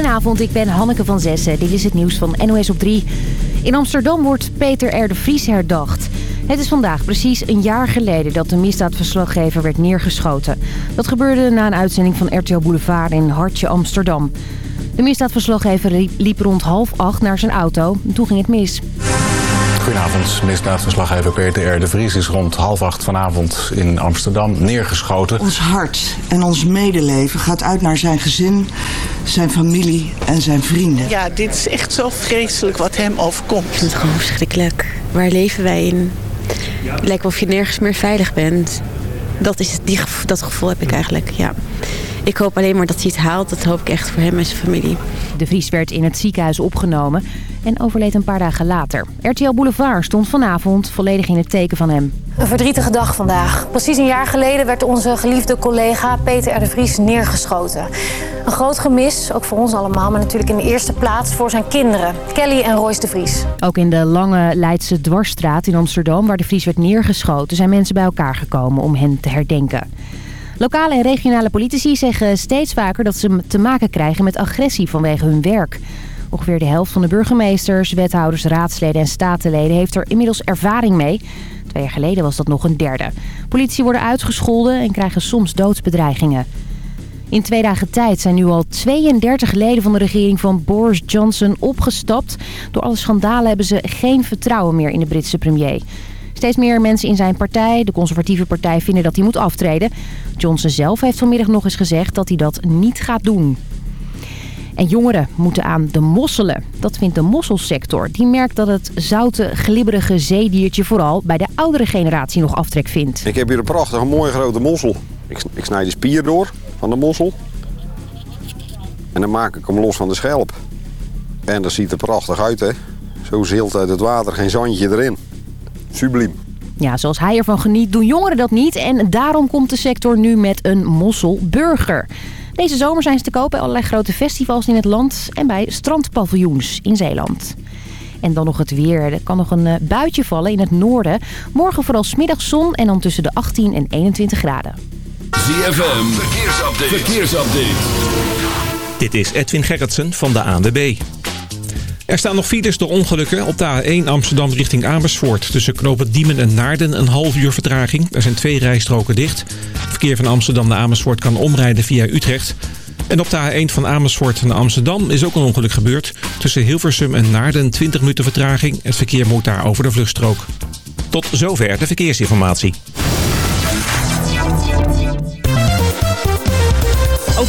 Goedenavond, ik ben Hanneke van Zessen. Dit is het nieuws van NOS op 3. In Amsterdam wordt Peter R. de Vries herdacht. Het is vandaag precies een jaar geleden dat de misdaadverslaggever werd neergeschoten. Dat gebeurde na een uitzending van RTL Boulevard in Hartje, Amsterdam. De misdaadverslaggever liep rond half acht naar zijn auto. Toen ging het mis. Goedenavond, misdaadverslaggever Peter R. de Vries is rond half acht vanavond in Amsterdam neergeschoten. Ons hart en ons medeleven gaat uit naar zijn gezin, zijn familie en zijn vrienden. Ja, dit is echt zo vreselijk wat hem overkomt. Het is gewoon verschrikkelijk. Waar leven wij in? Het lijkt wel of je nergens meer veilig bent. Dat, is, die, dat gevoel heb ik eigenlijk, ja. Ik hoop alleen maar dat hij het haalt. Dat hoop ik echt voor hem en zijn familie. De Vries werd in het ziekenhuis opgenomen en overleed een paar dagen later. RTL Boulevard stond vanavond volledig in het teken van hem. Een verdrietige dag vandaag. Precies een jaar geleden werd onze geliefde collega Peter R. de Vries neergeschoten. Een groot gemis, ook voor ons allemaal, maar natuurlijk in de eerste plaats voor zijn kinderen. Kelly en Royce de Vries. Ook in de lange Leidse dwarsstraat in Amsterdam, waar de Vries werd neergeschoten... zijn mensen bij elkaar gekomen om hen te herdenken. Lokale en regionale politici zeggen steeds vaker dat ze te maken krijgen met agressie vanwege hun werk. Ongeveer de helft van de burgemeesters, wethouders, raadsleden en statenleden heeft er inmiddels ervaring mee. Twee jaar geleden was dat nog een derde. Politici worden uitgescholden en krijgen soms doodsbedreigingen. In twee dagen tijd zijn nu al 32 leden van de regering van Boris Johnson opgestapt. Door alle schandalen hebben ze geen vertrouwen meer in de Britse premier. Steeds meer mensen in zijn partij, de conservatieve partij, vinden dat hij moet aftreden. Johnson zelf heeft vanmiddag nog eens gezegd dat hij dat niet gaat doen. En jongeren moeten aan de mosselen. Dat vindt de mosselsector. Die merkt dat het zoute, glibberige zeediertje vooral bij de oudere generatie nog aftrek vindt. Ik heb hier een prachtige, mooie grote mossel. Ik, ik snij de spier door van de mossel. En dan maak ik hem los van de schelp. En dat ziet er prachtig uit, hè. Zo zilt uit het water, geen zandje erin. Subliem. Ja, zoals hij ervan geniet, doen jongeren dat niet. En daarom komt de sector nu met een mosselburger. Deze zomer zijn ze te koop bij allerlei grote festivals in het land... en bij strandpaviljoens in Zeeland. En dan nog het weer. Er kan nog een eh, buitje vallen in het noorden. Morgen vooral smiddags zon en dan tussen de 18 en 21 graden. ZFM, verkeersupdate. verkeersupdate. Dit is Edwin Gerritsen van de ANWB. Er staan nog files door ongelukken op de A1 Amsterdam richting Amersfoort. Tussen knopen Diemen en Naarden een half uur vertraging. Er zijn twee rijstroken dicht. Het verkeer van Amsterdam naar Amersfoort kan omrijden via Utrecht. En op de A1 van Amersfoort naar Amsterdam is ook een ongeluk gebeurd. Tussen Hilversum en Naarden 20 minuten vertraging. Het verkeer moet daar over de vluchtstrook. Tot zover de verkeersinformatie.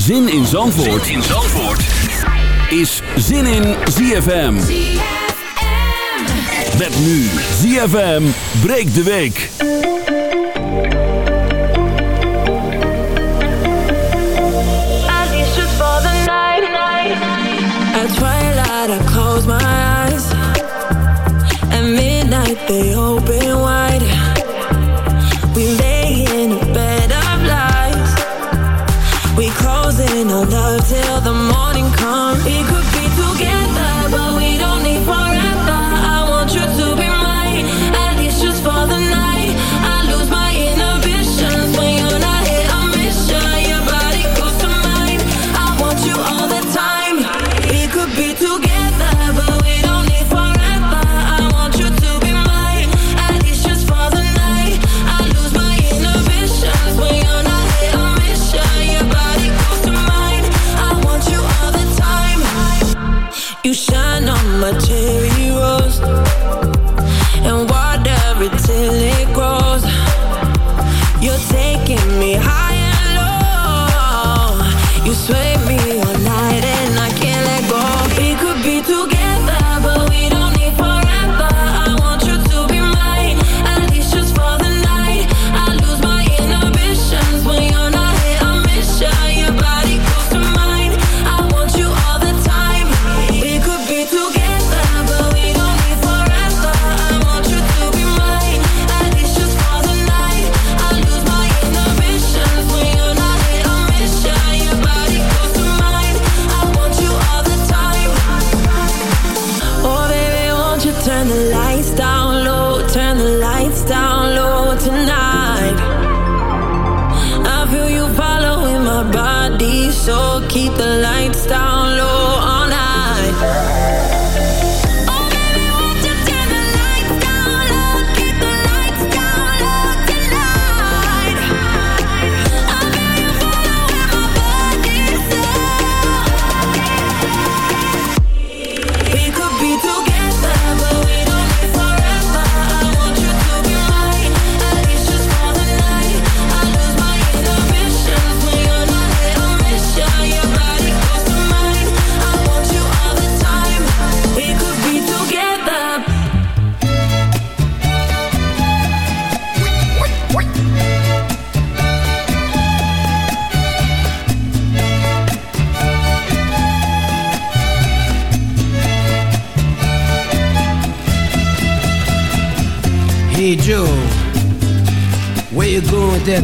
Zin in Zandvoort, zin in Zandvoort. is Zin in ZFM. Met nu ZFM breekt de week. At twilight I close my eyes At midnight they open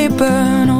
Tegen de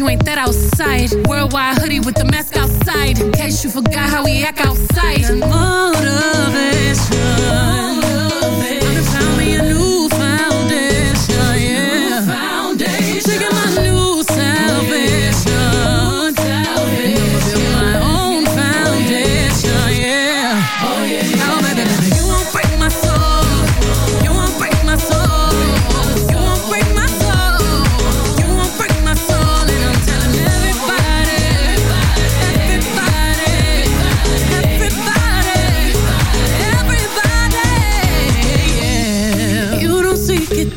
You ain't that outside. Worldwide hoodie with the mask outside. In case you forgot how we act outside.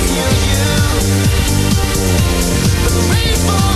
feel you. The rainbow.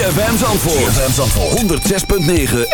ZFM. Zandvoort. ZFM Zandvoort. 106.9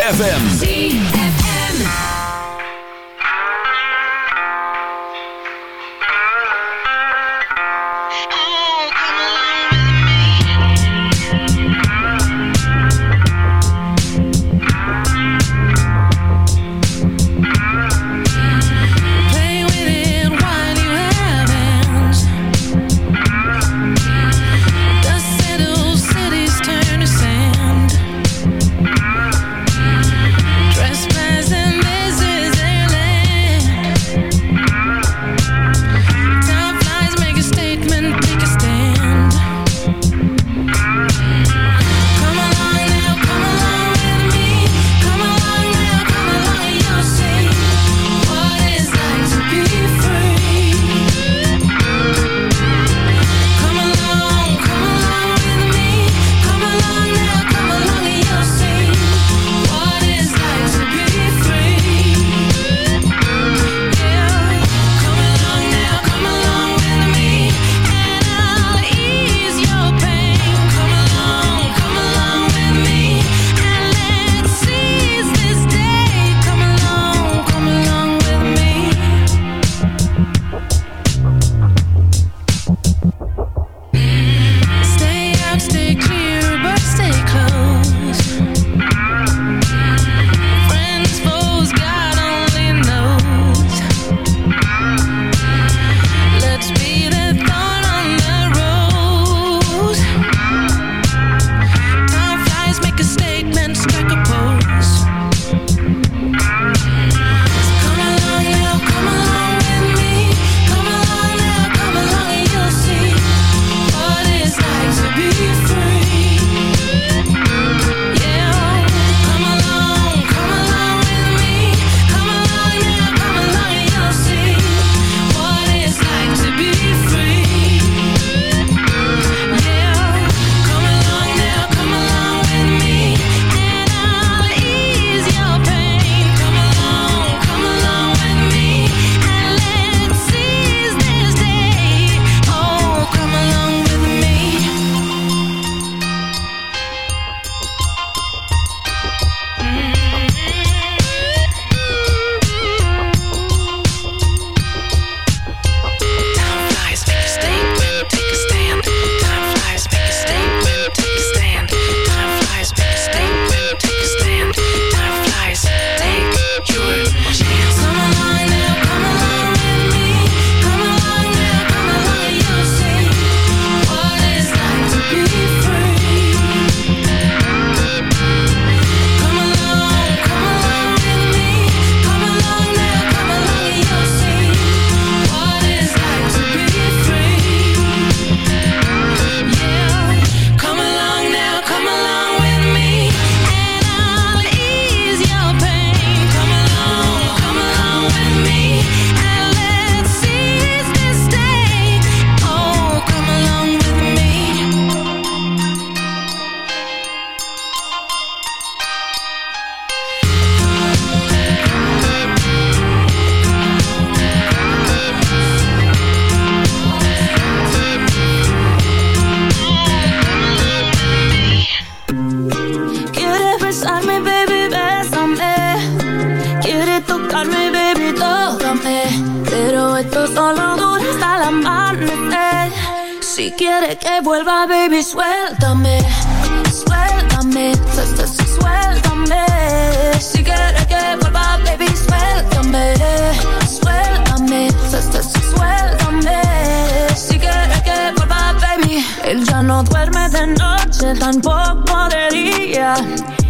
tampoco debería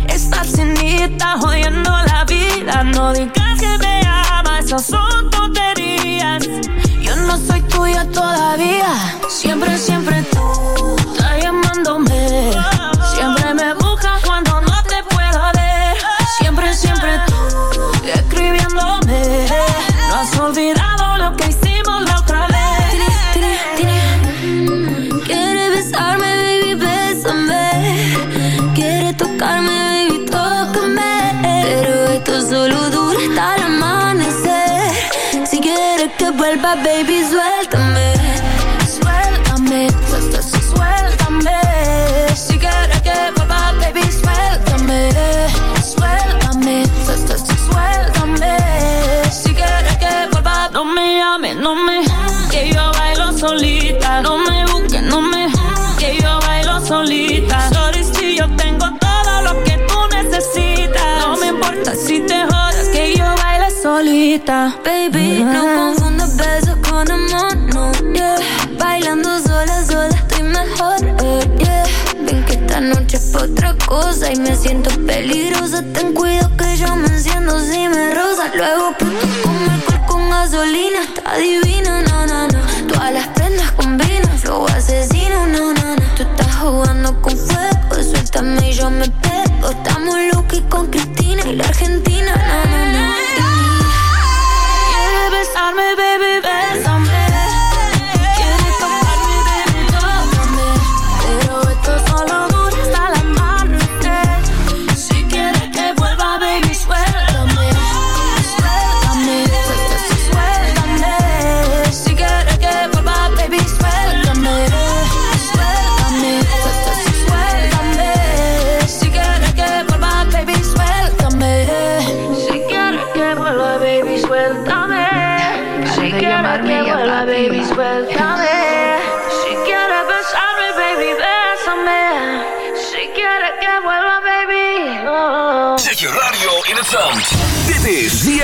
estar sin jodiendo la vida. No digas que me amas, esas son tonterías. Yo no soy tuya todavía. Siempre, siempre te Baby, no confundas besos con amor, no, yeah. Bailando sola, sola estoy mejor, eh, yeah. Ven que esta noche es otra cosa y me siento peligrosa. Ten cuidado que yo me enciendo si me rosa. Luego puto con alcohol con gasolina, está divino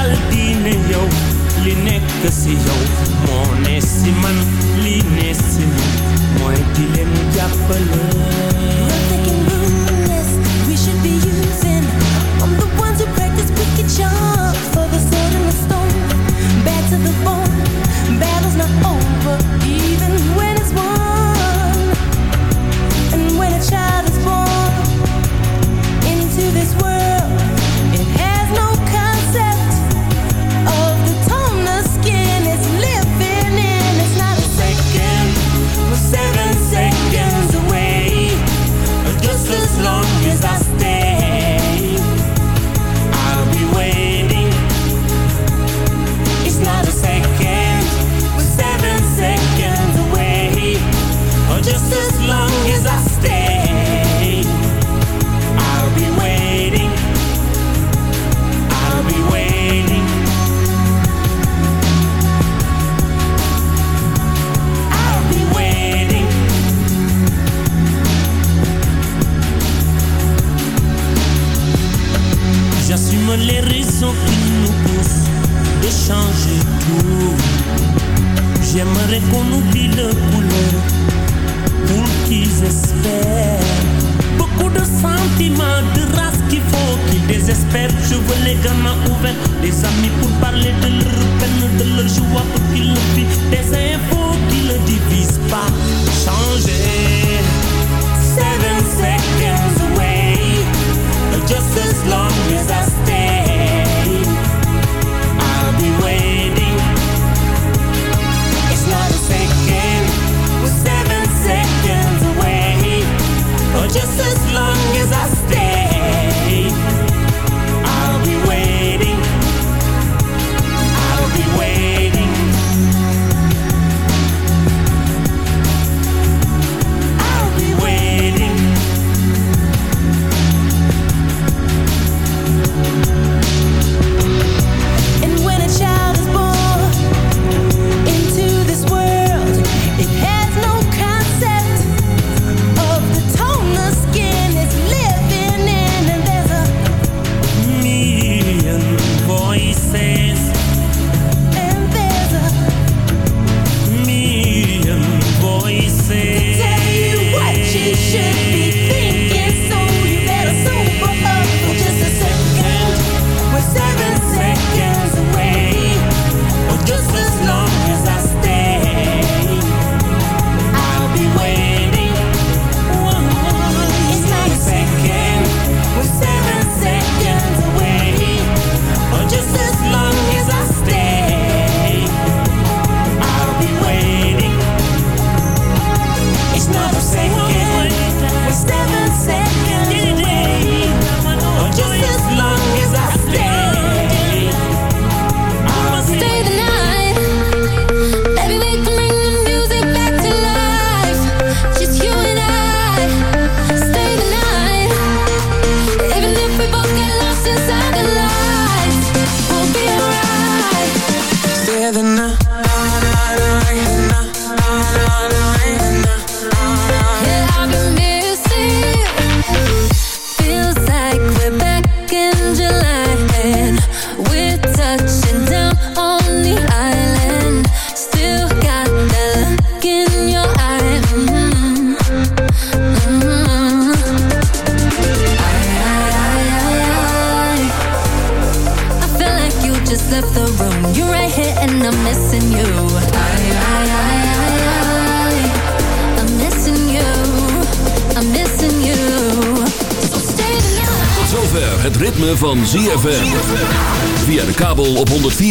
Saladine yo, li nekk si ne si man li ne si di jàppale. We should be using. I'm the ones who practice wicked charm.